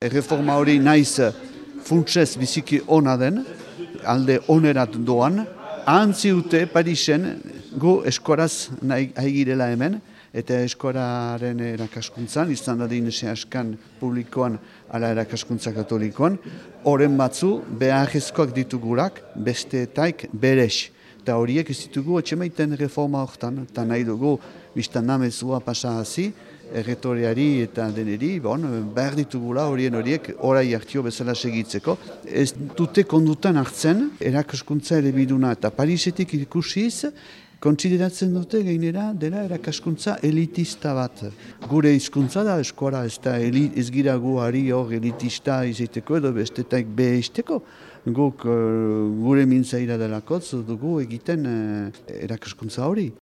Erreforma hori naiz funtsez biziki ona den, alde onerat doan, ahantziute Parisen gu eskoraz nahi girela hemen, eta eskoraren erakaskuntzan, izan dadin askan publikoan ala erakaskuntza katolikoan, horren batzu beharrezkoak ditugurak beste taik berex. Eta horiek ez ditugu etxemaiten reforma horretan, eta nahi dugu biztan namezua pasa hazi, erretoriari eta deneri, bon, behar ditugula horien horiek orai hartio bezala segitzeko. Ez dute kondutan hartzen, erakaskuntza ere biduna eta Parisetik ikusiz, kontsideratzen dute gainera dela erakaskuntza elitista bat. Gure hizkuntza da eskora ez da ez gira guari hor elitista izateko edo bestetaik be izteko. Guk uh, gure mintzaira delakotz dugu egiten uh, erakaskuntza hori.